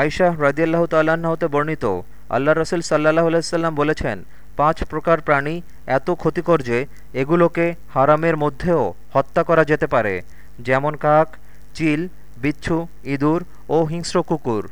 আয়শাহ রাজিয়াল্লাহ তাল্লাহ্ন হতে বর্ণিত আল্লাহ রসুল সাল্লাহ আলাইসাল্লাম বলেছেন, পাঁচ প্রকার প্রাণী এত ক্ষতিকর যে এগুলোকে হারামের মধ্যেও হত্যা করা যেতে পারে, যেমন কাক, চিল, বিচ্ছু, ইঁদুর ও হিংস্র কুকুর।